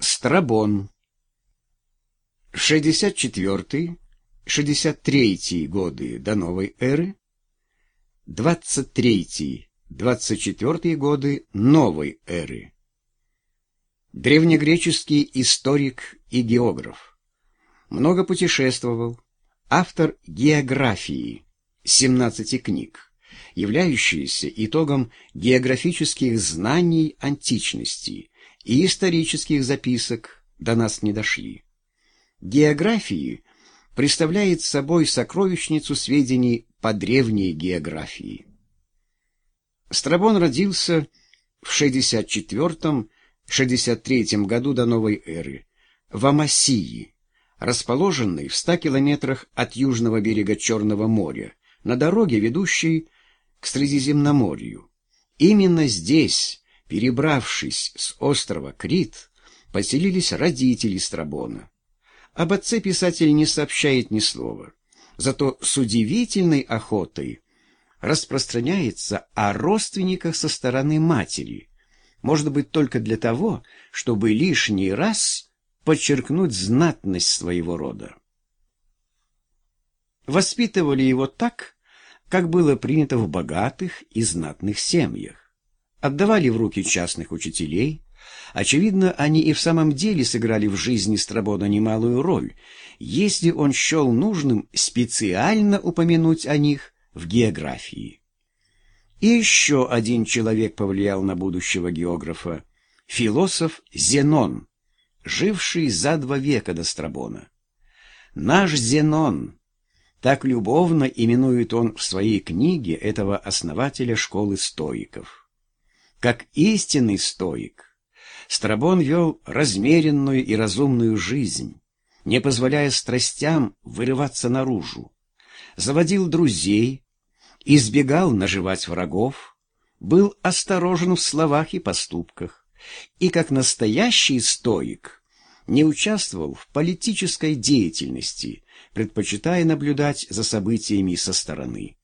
Страбон. 64-63 годы до новой эры, 23-24 годы новой эры. Древнегреческий историк и географ. Много путешествовал, автор географии, 17 книг, являющиеся итогом географических знаний античности и исторических записок до нас не дошли. Географии представляет собой сокровищницу сведений по древней географии. Страбон родился в 64-63 году до новой эры в Амасии, расположенной в 100 километрах от южного берега Черного моря, на дороге, ведущей к Средиземноморью. Именно здесь, перебравшись с острова Крит, поселились родители Страбона. Об отце писатель не сообщает ни слова, зато с удивительной охотой распространяется о родственниках со стороны матери, может быть, только для того, чтобы лишний раз подчеркнуть знатность своего рода. Воспитывали его так, как было принято в богатых и знатных семьях. Отдавали в руки частных учителей. Очевидно, они и в самом деле сыграли в жизни Страбона немалую роль, если он счел нужным специально упомянуть о них в географии. И еще один человек повлиял на будущего географа — философ Зенон, живший за два века до Страбона. Наш Зенон так любовно именует он в своей книге этого основателя школы стоиков. Как истинный стоик, Страбон вел размеренную и разумную жизнь, не позволяя страстям вырываться наружу, заводил друзей, избегал наживать врагов, был осторожен в словах и поступках, и как настоящий стоик не участвовал в политической деятельности, предпочитая наблюдать за событиями со стороны.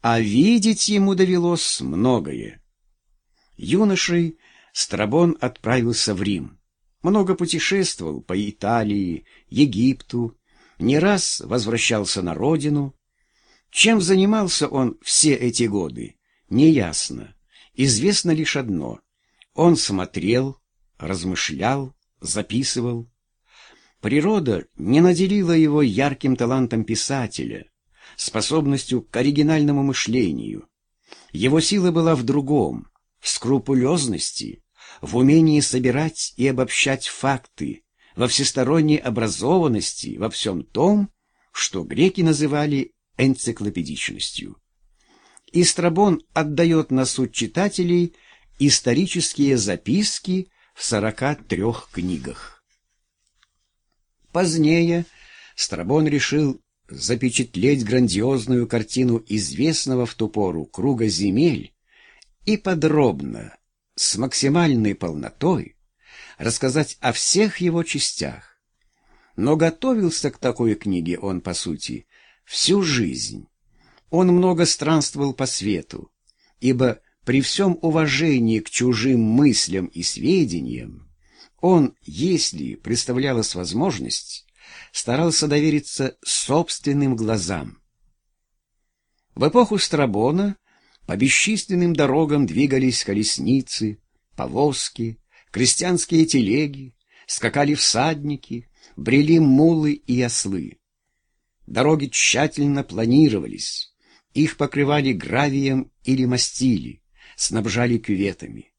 А видеть ему довелось многое. Юношей Страбон отправился в Рим. Много путешествовал по Италии, Египту, не раз возвращался на родину. Чем занимался он все эти годы, неясно. Известно лишь одно. Он смотрел, размышлял, записывал. Природа не наделила его ярким талантом писателя, способностью к оригинальному мышлению. Его сила была в другом, скрупулезности, в умении собирать и обобщать факты, во всесторонней образованности во всем том, что греки называли энциклопедичностью. Истрабон отдает на суд читателей исторические записки в сорока трех книгах. Позднее Страбон решил запечатлеть грандиозную картину известного в ту пору круга земель и подробно, с максимальной полнотой, рассказать о всех его частях. Но готовился к такой книге он, по сути, всю жизнь. Он много странствовал по свету, ибо при всем уважении к чужим мыслям и сведениям он, если представлялась возможность, старался довериться собственным глазам. В эпоху Страбона по бесчисленным дорогам двигались колесницы, повозки, крестьянские телеги, скакали всадники, брели мулы и ослы. Дороги тщательно планировались, их покрывали гравием или мастили, снабжали кюветами.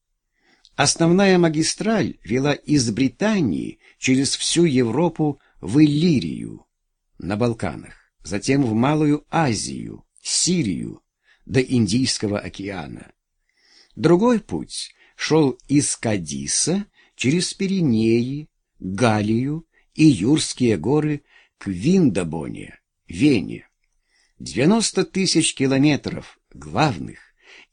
Основная магистраль вела из Британии через всю Европу в Иллирию, на Балканах, затем в Малую Азию, Сирию, до Индийского океана. Другой путь шел из Кадиса через Пиренеи, Галлию и Юрские горы к Виндабоне, Вене. 90 тысяч километров главных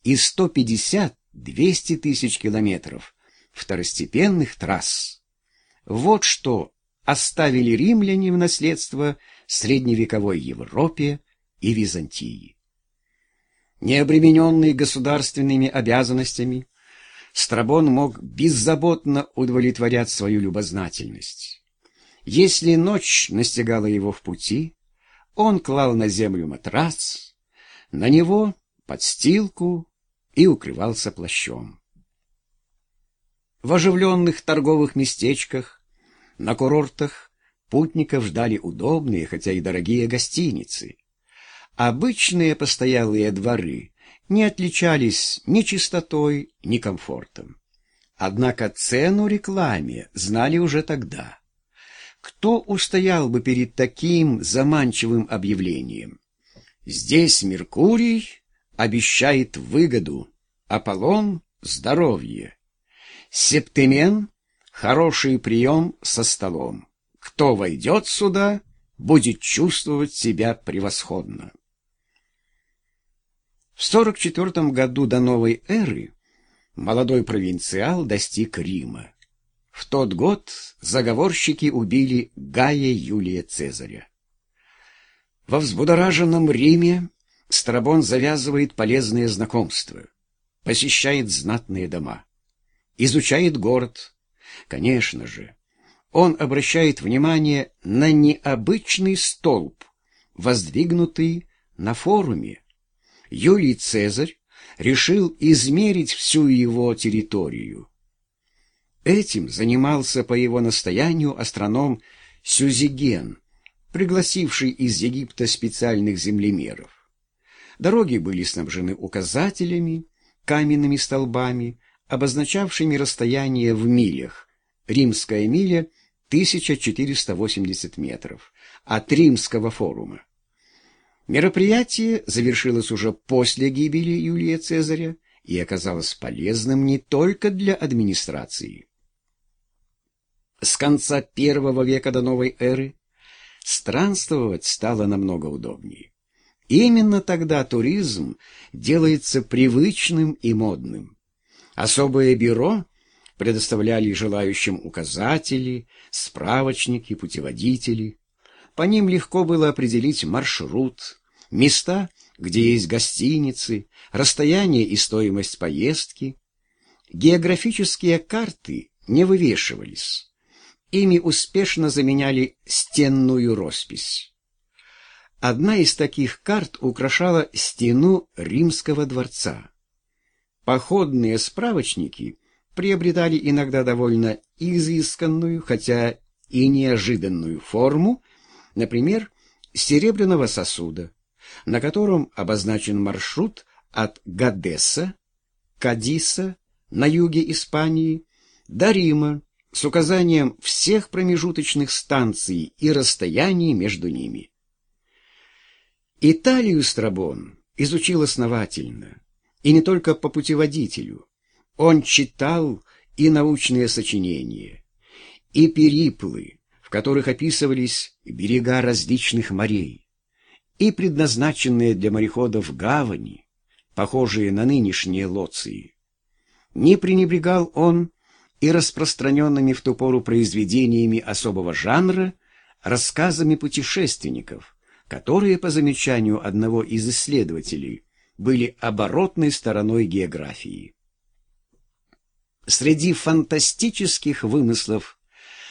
и 150 200 тысяч километров второстепенных трасс. Вот что оставили римляне в наследство средневековой Европе и Византии. Не обремененный государственными обязанностями, Страбон мог беззаботно удовлетворять свою любознательность. Если ночь настигала его в пути, он клал на землю матрас, на него подстилку и укрывался плащом. В оживленных торговых местечках, на курортах путников ждали удобные, хотя и дорогие гостиницы. Обычные постоялые дворы не отличались ни чистотой, ни комфортом. Однако цену рекламе знали уже тогда. Кто устоял бы перед таким заманчивым объявлением? Здесь Меркурий обещает выгоду, Аполлон — здоровье. Септемен — хороший прием со столом. Кто войдет сюда, будет чувствовать себя превосходно. В 44 году до новой эры молодой провинциал достиг Рима. В тот год заговорщики убили Гая Юлия Цезаря. Во взбудораженном Риме Страбон завязывает полезные знакомства, посещает знатные дома, изучает город. Конечно же, он обращает внимание на необычный столб, воздвигнутый на форуме, Юлий Цезарь решил измерить всю его территорию. Этим занимался по его настоянию астроном Сюзиген, пригласивший из Египта специальных землемеров. Дороги были снабжены указателями, каменными столбами, обозначавшими расстояние в милях. Римская миля — 1480 метров, от Римского форума. Мероприятие завершилось уже после гибели Юлия Цезаря и оказалось полезным не только для администрации. С конца первого века до новой эры странствовать стало намного удобнее. Именно тогда туризм делается привычным и модным. Особое бюро предоставляли желающим указатели, справочники, путеводители. По ним легко было определить маршрут, места, где есть гостиницы, расстояние и стоимость поездки. Географические карты не вывешивались. Ими успешно заменяли стенную роспись. Одна из таких карт украшала стену римского дворца. Походные справочники приобретали иногда довольно изысканную, хотя и неожиданную форму, Например, серебряного сосуда, на котором обозначен маршрут от Гадеса, Кадиса на юге Испании до Рима с указанием всех промежуточных станций и расстояний между ними. Италию Страбон изучил основательно, и не только по путеводителю. Он читал и научные сочинения, и периплы, которых описывались берега различных морей, и предназначенные для мореходов гавани, похожие на нынешние лоции. Не пренебрегал он и распространенными в ту пору произведениями особого жанра, рассказами путешественников, которые, по замечанию одного из исследователей, были оборотной стороной географии. Среди фантастических вымыслов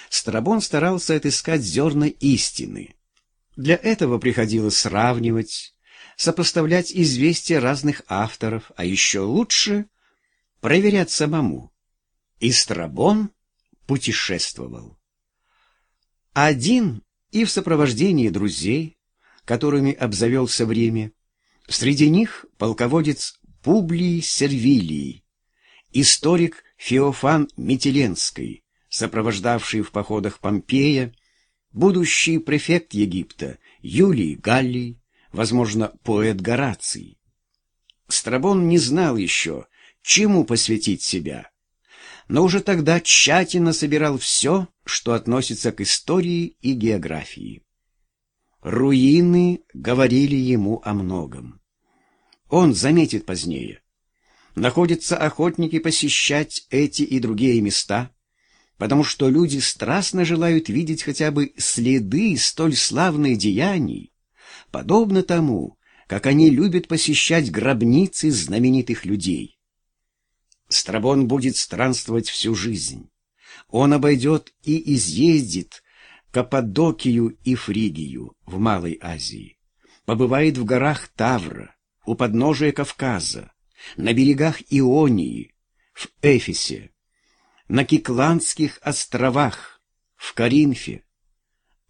Страбон старался отыскать зерна истины. Для этого приходилось сравнивать, сопоставлять известия разных авторов, а еще лучше проверять самому. И Страбон путешествовал. Один и в сопровождении друзей, которыми обзавелся в Риме, среди них полководец Публий Сервилий, историк Феофан Метеленский, сопровождавший в походах Помпея, будущий префект Египта Юлий Галлий, возможно, поэт Гораций. Страбон не знал еще, чему посвятить себя, но уже тогда тщательно собирал все, что относится к истории и географии. Руины говорили ему о многом. Он заметит позднее. Находятся охотники посещать эти и другие места, потому что люди страстно желают видеть хотя бы следы столь славных деяний, подобно тому, как они любят посещать гробницы знаменитых людей. Страбон будет странствовать всю жизнь. Он обойдет и изъездит Каппадокию и Фригию в Малой Азии, побывает в горах Тавра, у подножия Кавказа, на берегах Ионии, в Эфесе, на Кикландских островах, в Каринфе.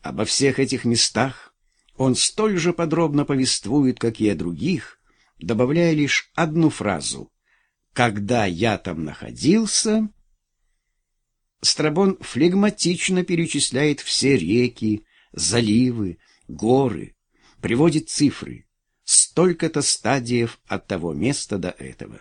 Обо всех этих местах он столь же подробно повествует, как и о других, добавляя лишь одну фразу «Когда я там находился...» Страбон флегматично перечисляет все реки, заливы, горы, приводит цифры. Столько-то стадиев от того места до этого.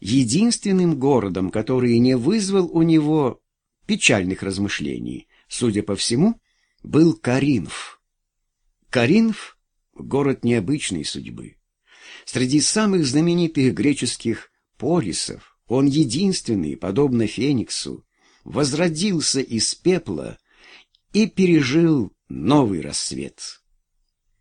Единственным городом, который не вызвал у него печальных размышлений, судя по всему, был Каринф. Каринф — город необычной судьбы. Среди самых знаменитых греческих полисов он единственный, подобно Фениксу, возродился из пепла и пережил новый рассвет.